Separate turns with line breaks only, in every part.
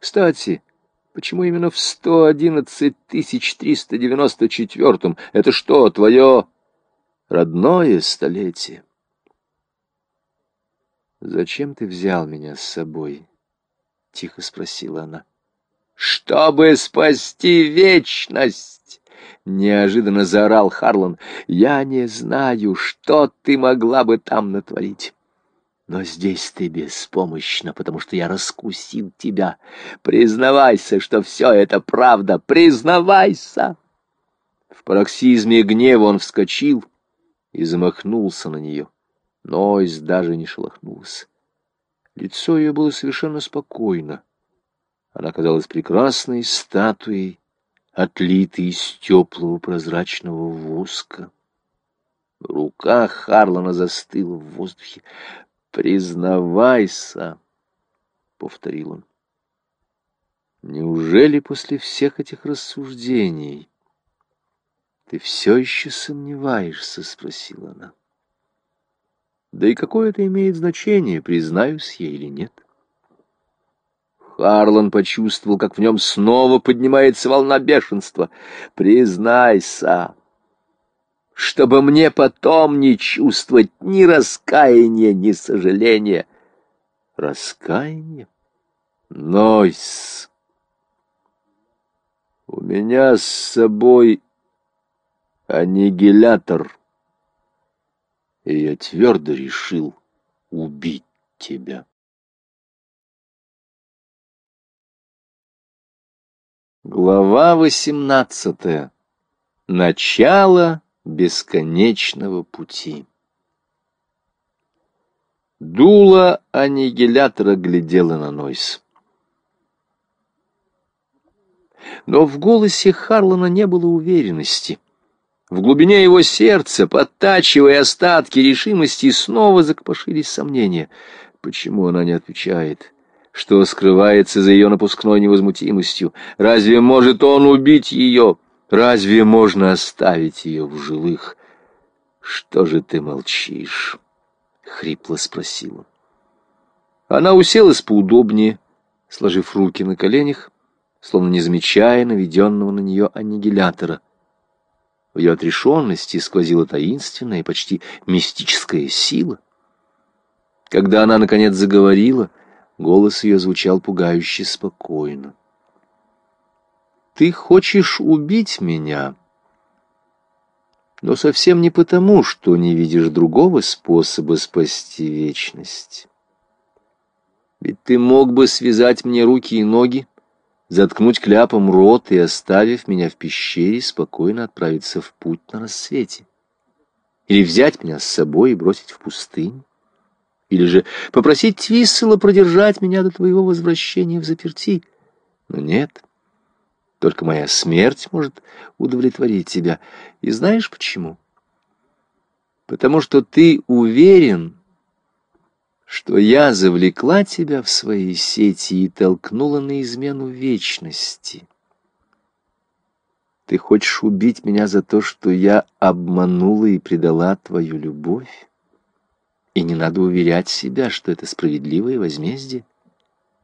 Кстати, почему именно в 111 394? Это что, твое родное столетие? «Зачем ты взял меня с собой?» — тихо спросила она. «Чтобы спасти вечность!» — неожиданно заорал Харлан. «Я не знаю, что ты могла бы там натворить». Но здесь ты беспомощна, потому что я раскусил тебя. Признавайся, что все это правда. Признавайся!» В пароксизме гнева он вскочил и замахнулся на нее. Нойс даже не шелохнулся. Лицо ее было совершенно спокойно. Она казалась прекрасной статуей, отлитой из теплого прозрачного воска. Рука Харлана застыла в воздухе. «Признавайся!» — повторил он. «Неужели после всех этих рассуждений ты все еще сомневаешься?» — спросила она. «Да и какое это имеет значение, признаюсь я или нет?» Харлан почувствовал, как в нем снова поднимается волна бешенства. «Признайся!» Чтобы мне потом не чувствовать ни раскаяния, ни сожаления. Раскаяние? Нойс! У меня с собой аннигилятор, и я твердо решил убить тебя. Глава восемнадцатая. Начало бесконечного пути. Дуло аннигилятора глядела на Нойс. Но в голосе Харлана не было уверенности. В глубине его сердца, подтачивая остатки решимости, снова закопошились сомнения. Почему она не отвечает? Что скрывается за ее напускной невозмутимостью? Разве может он убить ее? Разве можно оставить ее в живых? Что же ты молчишь? Хрипло спросил он. Она уселась поудобнее, сложив руки на коленях, словно не замечая наведенного на нее аннигилятора. В ее отрешенности сквозила таинственная и почти мистическая сила. Когда она, наконец, заговорила, голос ее звучал пугающе спокойно. Ты хочешь убить меня, но совсем не потому, что не видишь другого способа спасти вечность. Ведь ты мог бы связать мне руки и ноги, заткнуть кляпом рот и, оставив меня в пещере, спокойно отправиться в путь на рассвете. Или взять меня с собой и бросить в пустыню. Или же попросить Твиссела продержать меня до твоего возвращения в заперти. Но нет, только моя смерть может удовлетворить тебя. И знаешь почему? Потому что ты уверен, что я завлекла тебя в свои сети и толкнула на измену вечности. Ты хочешь убить меня за то, что я обманула и предала твою любовь? И не надо уверять себя, что это справедливое возмездие.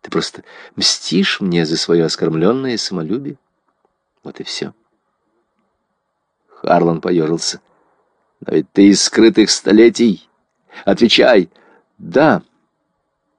Ты просто мстишь мне за свое оскорбленное самолюбие. Вот и все. Харлан поежился. Но ведь ты из скрытых столетий. Отвечай. Да,